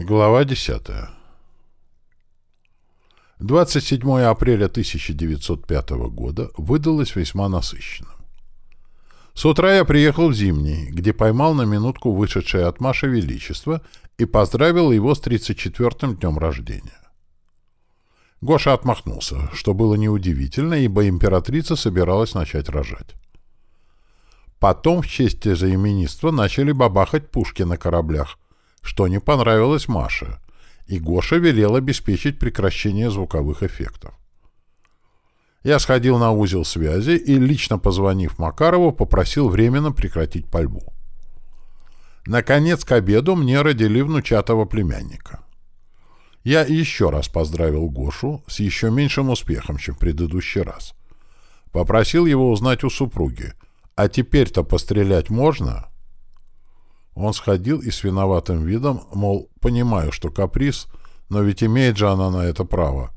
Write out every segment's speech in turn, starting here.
Глава 10. 27 апреля 1905 года выдалось весьма насыщенным. С утра я приехал в Зимний, где поймал на минутку вышедшее от Маши Величество и поздравил его с 34-м днем рождения. Гоша отмахнулся, что было неудивительно, ибо императрица собиралась начать рожать. Потом в честь тезаименитства начали бабахать пушки на кораблях, что не понравилось Маше, и Гоша велел обеспечить прекращение звуковых эффектов. Я сходил на узел связи и, лично позвонив Макарову, попросил временно прекратить пальбу. Наконец, к обеду мне родили внучатого племянника. Я еще раз поздравил Гошу с еще меньшим успехом, чем в предыдущий раз. Попросил его узнать у супруги, а теперь-то пострелять можно? Он сходил и с виноватым видом, мол, понимаю, что каприз, но ведь имеет же она на это право,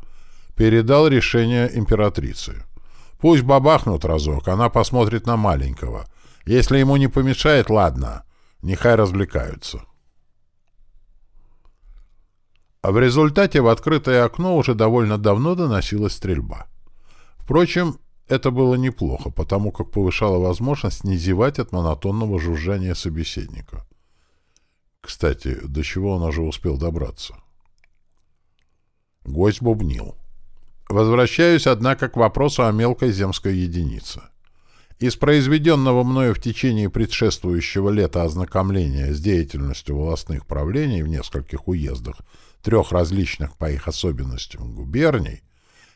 передал решение императрице. Пусть бабахнут разок, она посмотрит на маленького. Если ему не помешает, ладно, нехай развлекаются. А в результате в открытое окно уже довольно давно доносилась стрельба. Впрочем, это было неплохо, потому как повышало возможность не зевать от монотонного жужжания собеседника. Кстати, до чего он уже успел добраться? Гость бубнил. Возвращаюсь, однако, к вопросу о мелкой земской единице. Из произведенного мною в течение предшествующего лета ознакомления с деятельностью властных правлений в нескольких уездах трех различных по их особенностям губерний,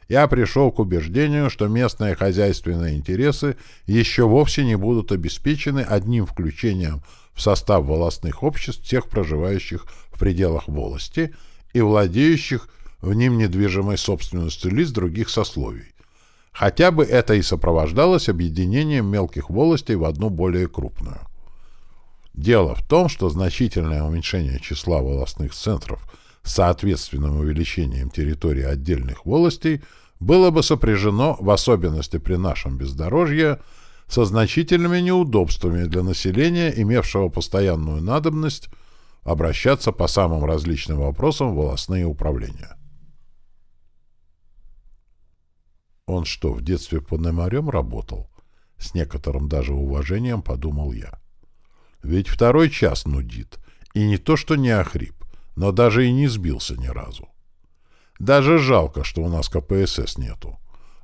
я пришел к убеждению, что местные хозяйственные интересы еще вовсе не будут обеспечены одним включением в состав волостных обществ тех проживающих в пределах волости и владеющих в ним недвижимой собственностью лиц других сословий. Хотя бы это и сопровождалось объединением мелких волостей в одну более крупную. Дело в том, что значительное уменьшение числа волостных центров – соответственным увеличением территории отдельных волостей было бы сопряжено, в особенности при нашем бездорожье, со значительными неудобствами для населения, имевшего постоянную надобность обращаться по самым различным вопросам в волостные управления. Он что, в детстве пономарем работал? С некоторым даже уважением подумал я. Ведь второй час нудит, и не то что не охрип, но даже и не сбился ни разу. Даже жалко, что у нас КПСС нету.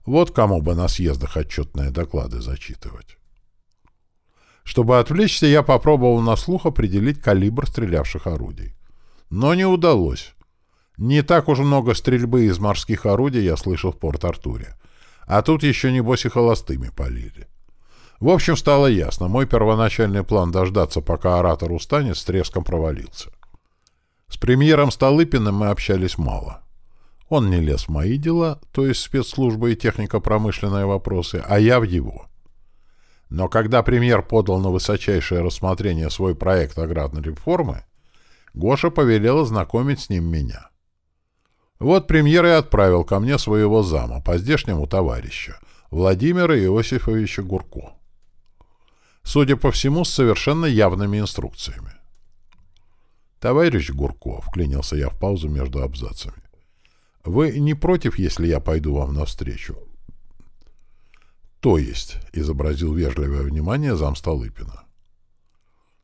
Вот кому бы на съездах отчетные доклады зачитывать. Чтобы отвлечься, я попробовал на слух определить калибр стрелявших орудий. Но не удалось. Не так уж много стрельбы из морских орудий я слышал в Порт-Артуре. А тут еще, небось, и холостыми полили. В общем, стало ясно, мой первоначальный план дождаться, пока оратор устанет, с треском провалился. С премьером Столыпиным мы общались мало. Он не лез в мои дела, то есть спецслужба и технико-промышленные вопросы, а я в его. Но когда премьер подал на высочайшее рассмотрение свой проект аграрной реформы, Гоша повелел знакомить с ним меня. Вот премьер и отправил ко мне своего зама, по-здешнему товарища, Владимира Иосифовича Гурко. Судя по всему, с совершенно явными инструкциями. «Товарищ Гурко», — вклинился я в паузу между абзацами, — «вы не против, если я пойду вам навстречу?» «То есть», — изобразил вежливое внимание зам Столыпина.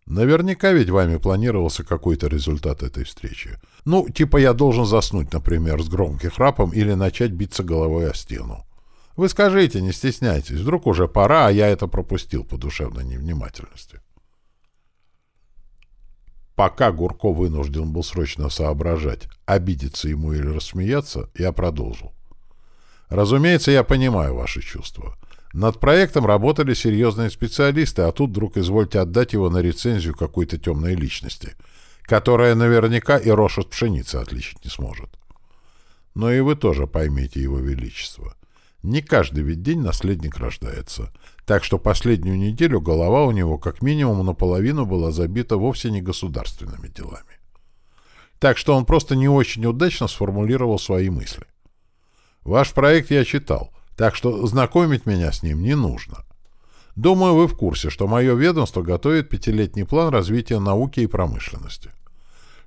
«Наверняка ведь вами планировался какой-то результат этой встречи. Ну, типа я должен заснуть, например, с громким храпом или начать биться головой о стену. Вы скажите, не стесняйтесь, вдруг уже пора, а я это пропустил по душевной невнимательности». Пока Гурко вынужден был срочно соображать, обидеться ему или рассмеяться, я продолжил. Разумеется, я понимаю ваши чувства. Над проектом работали серьезные специалисты, а тут вдруг извольте отдать его на рецензию какой-то темной личности, которая наверняка и рожь от пшеницы отличить не сможет. Но и вы тоже поймите его величество. Не каждый ведь день наследник рождается, так что последнюю неделю голова у него как минимум наполовину была забита вовсе не государственными делами. Так что он просто не очень удачно сформулировал свои мысли. Ваш проект я читал, так что знакомить меня с ним не нужно. Думаю, вы в курсе, что мое ведомство готовит пятилетний план развития науки и промышленности.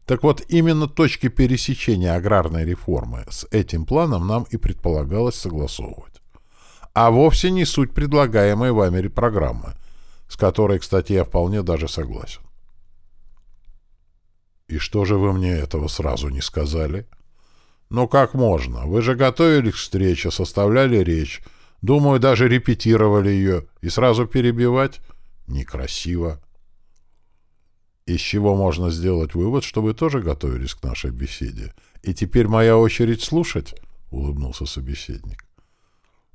Так вот, именно точки пересечения аграрной реформы с этим планом нам и предполагалось согласовывать. А вовсе не суть предлагаемой вами программы, с которой, кстати, я вполне даже согласен. «И что же вы мне этого сразу не сказали?» «Ну как можно? Вы же готовились к встрече, составляли речь. Думаю, даже репетировали ее. И сразу перебивать? Некрасиво». Из чего можно сделать вывод, что вы тоже готовились к нашей беседе. И теперь моя очередь слушать? — улыбнулся собеседник.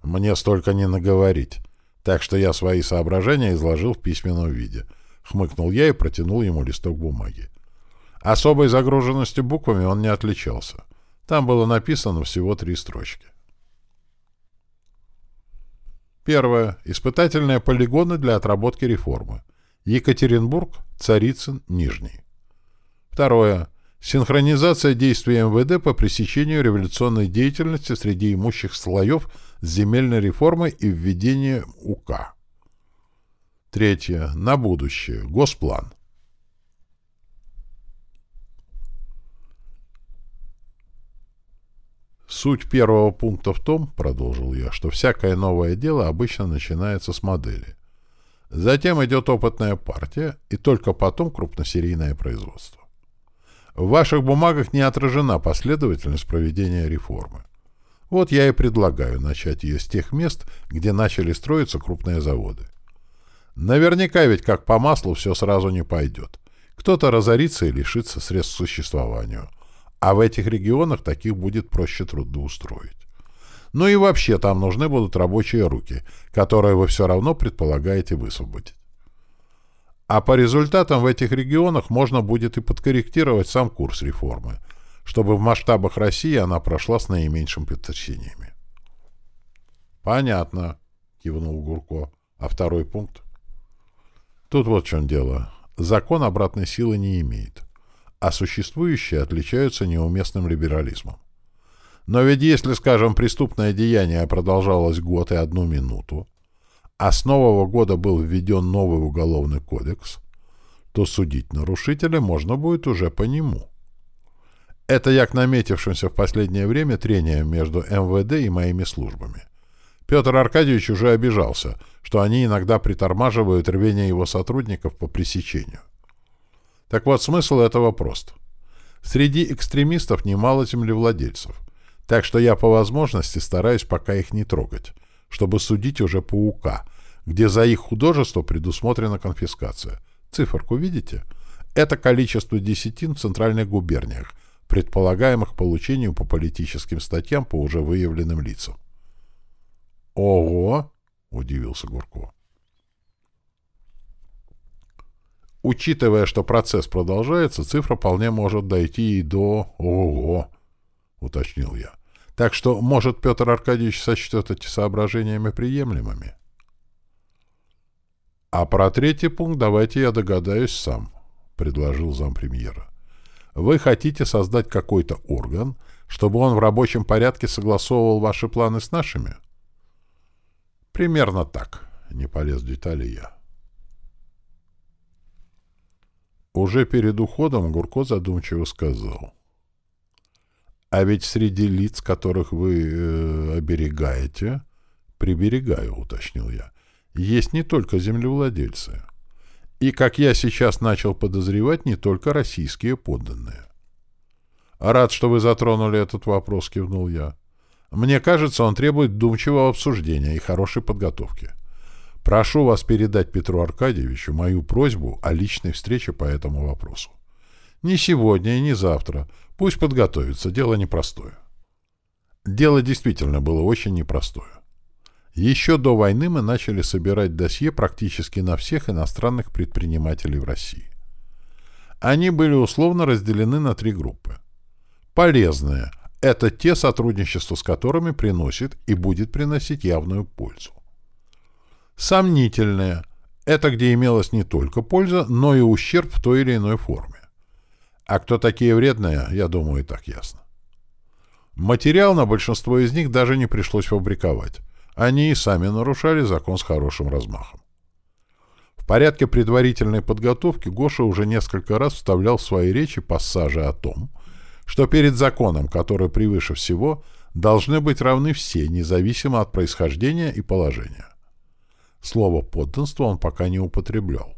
Мне столько не наговорить. Так что я свои соображения изложил в письменном виде. Хмыкнул я и протянул ему листок бумаги. Особой загруженностью буквами он не отличался. Там было написано всего три строчки. Первое. Испытательные полигоны для отработки реформы. Екатеринбург, Царицын, Нижний. Второе. Синхронизация действий МВД по пресечению революционной деятельности среди имущих слоев с земельной реформой и введение УК. Третье. На будущее. Госплан. Суть первого пункта в том, продолжил я, что всякое новое дело обычно начинается с модели. Затем идет опытная партия, и только потом крупносерийное производство. В ваших бумагах не отражена последовательность проведения реформы. Вот я и предлагаю начать ее с тех мест, где начали строиться крупные заводы. Наверняка ведь как по маслу все сразу не пойдет. Кто-то разорится и лишится средств к существованию. А в этих регионах таких будет проще трудоустроить. Ну и вообще там нужны будут рабочие руки, которые вы все равно предполагаете высвободить. А по результатам в этих регионах можно будет и подкорректировать сам курс реформы, чтобы в масштабах России она прошла с наименьшим потрясениями. «Понятно», — кивнул Гурко. «А второй пункт?» «Тут вот в чем дело. Закон обратной силы не имеет, а существующие отличаются неуместным либерализмом. Но ведь если, скажем, преступное деяние продолжалось год и одну минуту, а с нового года был введен новый уголовный кодекс, то судить нарушителя можно будет уже по нему. Это я к наметившимся в последнее время трениям между МВД и моими службами. Петр Аркадьевич уже обижался, что они иногда притормаживают рвение его сотрудников по пресечению. Так вот, смысл этого прост. Среди экстремистов немало землевладельцев. Так что я по возможности стараюсь пока их не трогать, чтобы судить уже по УК, где за их художество предусмотрена конфискация. Циферку видите? Это количество десятин в центральных губерниях, предполагаемых получению по политическим статьям по уже выявленным лицам. «Ого!» — удивился Гурко. Учитывая, что процесс продолжается, цифра вполне может дойти и до «ого», — уточнил я. Так что, может, Петр Аркадьевич сочтет эти соображениями приемлемыми? А про третий пункт давайте я догадаюсь сам, — предложил зампремьера. Вы хотите создать какой-то орган, чтобы он в рабочем порядке согласовывал ваши планы с нашими? Примерно так, — не полез в детали я. Уже перед уходом Гурко задумчиво сказал. А ведь среди лиц, которых вы э, оберегаете, приберегаю, уточнил я, есть не только землевладельцы. И, как я сейчас начал подозревать, не только российские подданные. «Рад, что вы затронули этот вопрос», — кивнул я. «Мне кажется, он требует думчивого обсуждения и хорошей подготовки. Прошу вас передать Петру Аркадьевичу мою просьбу о личной встрече по этому вопросу. Не сегодня и не завтра, Пусть подготовится, дело непростое. Дело действительно было очень непростое. Еще до войны мы начали собирать досье практически на всех иностранных предпринимателей в России. Они были условно разделены на три группы. Полезные – это те, сотрудничество с которыми приносит и будет приносить явную пользу. Сомнительные – это где имелась не только польза, но и ущерб в той или иной форме. А кто такие вредные, я думаю, и так ясно. Материал на большинство из них даже не пришлось фабриковать. Они и сами нарушали закон с хорошим размахом. В порядке предварительной подготовки Гоша уже несколько раз вставлял в свои речи пассажи о том, что перед законом, который превыше всего, должны быть равны все, независимо от происхождения и положения. Слово «подданство» он пока не употреблял,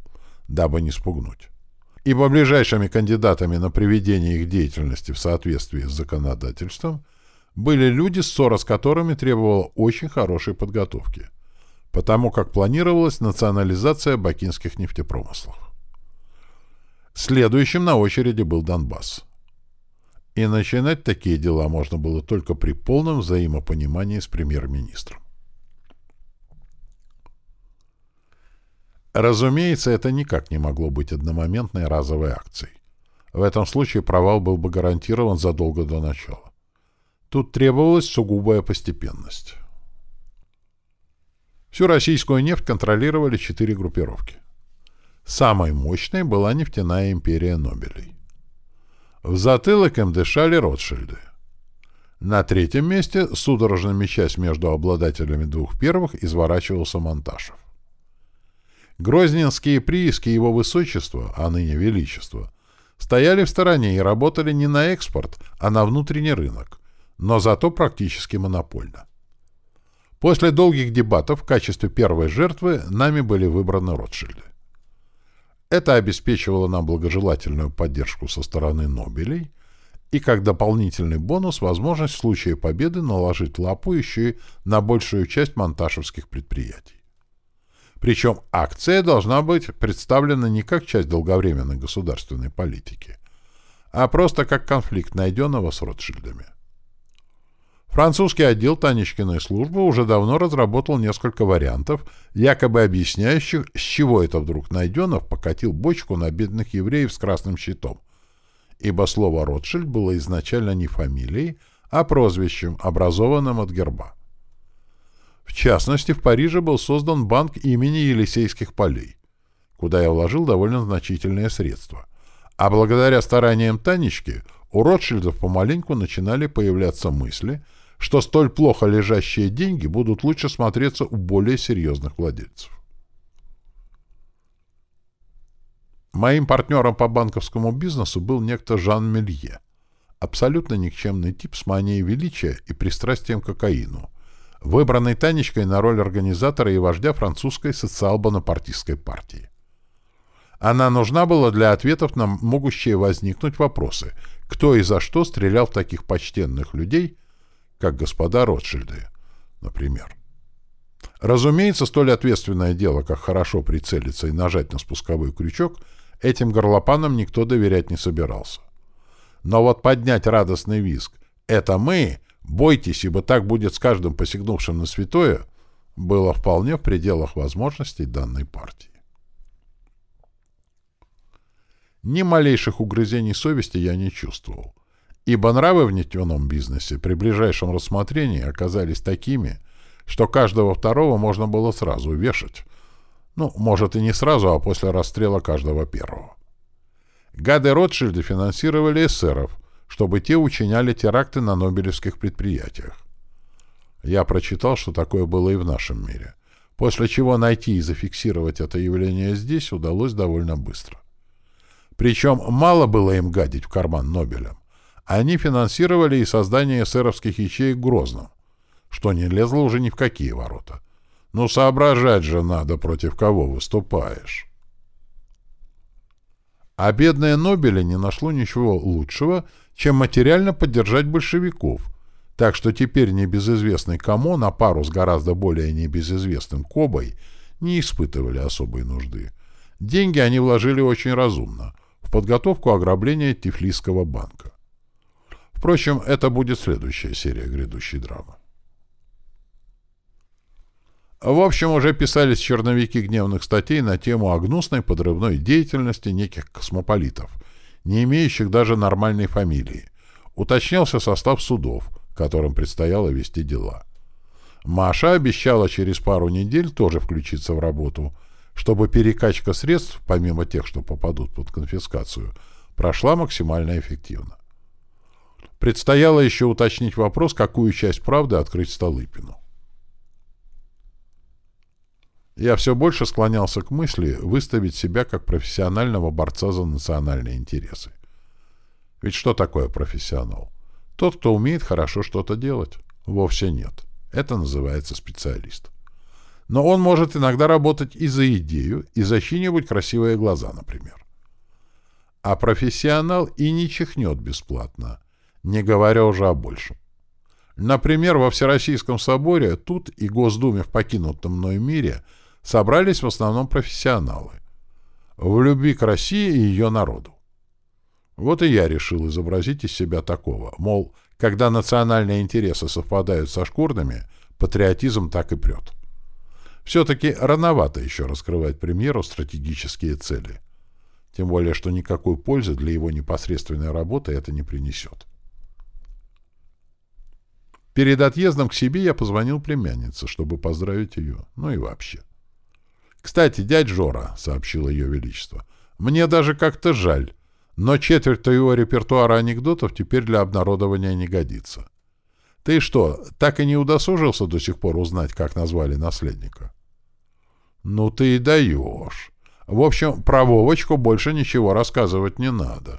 дабы не спугнуть. Ибо ближайшими кандидатами на приведение их деятельности в соответствии с законодательством были люди, ссора с которыми требовала очень хорошей подготовки – потому как планировалась национализация бакинских нефтепромыслов. Следующим на очереди был Донбасс. И начинать такие дела можно было только при полном взаимопонимании с премьер-министром. Разумеется, это никак не могло быть одномоментной разовой акцией. В этом случае провал был бы гарантирован задолго до начала. Тут требовалась сугубая постепенность. Всю российскую нефть контролировали четыре группировки. Самой мощной была нефтяная империя Нобелей. В затылок им дышали Ротшильды. На третьем месте, судорожно мечась между обладателями двух первых, изворачивался Монташев. Грозненские прииски его высочества, а ныне величества, стояли в стороне и работали не на экспорт, а на внутренний рынок, но зато практически монопольно. После долгих дебатов в качестве первой жертвы нами были выбраны Ротшильды. Это обеспечивало нам благожелательную поддержку со стороны Нобелей и как дополнительный бонус возможность в случае победы наложить лапу еще и на большую часть монтажевских предприятий. Причем акция должна быть представлена не как часть долговременной государственной политики, а просто как конфликт найденного с Ротшильдами. Французский отдел Танечкиной службы уже давно разработал несколько вариантов, якобы объясняющих, с чего это вдруг Найденов покатил бочку на бедных евреев с красным щитом. Ибо слово «Ротшильд» было изначально не фамилией, а прозвищем, образованным от герба. В частности, в Париже был создан банк имени Елисейских полей, куда я вложил довольно значительные средства. А благодаря стараниям Танечки у Ротшильдов помаленьку начинали появляться мысли – что столь плохо лежащие деньги будут лучше смотреться у более серьезных владельцев. Моим партнером по банковскому бизнесу был некто Жан Мелье, абсолютно никчемный тип с манией величия и пристрастием к кокаину, выбранный Танечкой на роль организатора и вождя французской социал-бонапартистской партии. Она нужна была для ответов на могущие возникнуть вопросы, кто и за что стрелял в таких почтенных людей – как господа Ротшильды, например. Разумеется, столь ответственное дело, как хорошо прицелиться и нажать на спусковой крючок, этим горлопанам никто доверять не собирался. Но вот поднять радостный визг «Это мы! Бойтесь, ибо так будет с каждым посягнувшим на святое!» было вполне в пределах возможностей данной партии. Ни малейших угрызений совести я не чувствовал ибо нравы в нефтяном бизнесе при ближайшем рассмотрении оказались такими, что каждого второго можно было сразу вешать. Ну, может и не сразу, а после расстрела каждого первого. Гады Ротшильды финансировали эсеров, чтобы те учиняли теракты на нобелевских предприятиях. Я прочитал, что такое было и в нашем мире, после чего найти и зафиксировать это явление здесь удалось довольно быстро. Причем мало было им гадить в карман Нобелям. Они финансировали и создание эсеровских ячеек в Грозном, что не лезло уже ни в какие ворота. Ну, соображать же надо, против кого выступаешь. А бедное Нобеля не нашло ничего лучшего, чем материально поддержать большевиков, так что теперь небезызвестный Камо на пару с гораздо более небезызвестным Кобой не испытывали особой нужды. Деньги они вложили очень разумно в подготовку ограбления Тифлисского банка. Впрочем, это будет следующая серия грядущей драмы. В общем, уже писались черновики гневных статей на тему о гнусной подрывной деятельности неких космополитов, не имеющих даже нормальной фамилии. Уточнялся состав судов, которым предстояло вести дела. Маша обещала через пару недель тоже включиться в работу, чтобы перекачка средств, помимо тех, что попадут под конфискацию, прошла максимально эффективно. Предстояло еще уточнить вопрос, какую часть правды открыть Столыпину. Я все больше склонялся к мысли выставить себя как профессионального борца за национальные интересы. Ведь что такое профессионал? Тот, кто умеет хорошо что-то делать. Вовсе нет. Это называется специалист. Но он может иногда работать и за идею, и за чьи-нибудь красивые глаза, например. А профессионал и не чихнет бесплатно, не говоря уже о большем. Например, во Всероссийском соборе тут и Госдуме в покинутом мной мире собрались в основном профессионалы. В любви к России и ее народу. Вот и я решил изобразить из себя такого. Мол, когда национальные интересы совпадают со шкурными, патриотизм так и прет. Все-таки рановато еще раскрывать премьеру стратегические цели. Тем более, что никакой пользы для его непосредственной работы это не принесет. Перед отъездом к себе я позвонил племяннице, чтобы поздравить ее. Ну и вообще. «Кстати, дядь Жора», — сообщил ее величество, — «мне даже как-то жаль, но четверть твоего репертуара анекдотов теперь для обнародования не годится. Ты что, так и не удосужился до сих пор узнать, как назвали наследника?» «Ну ты и даешь. В общем, про Вовочку больше ничего рассказывать не надо».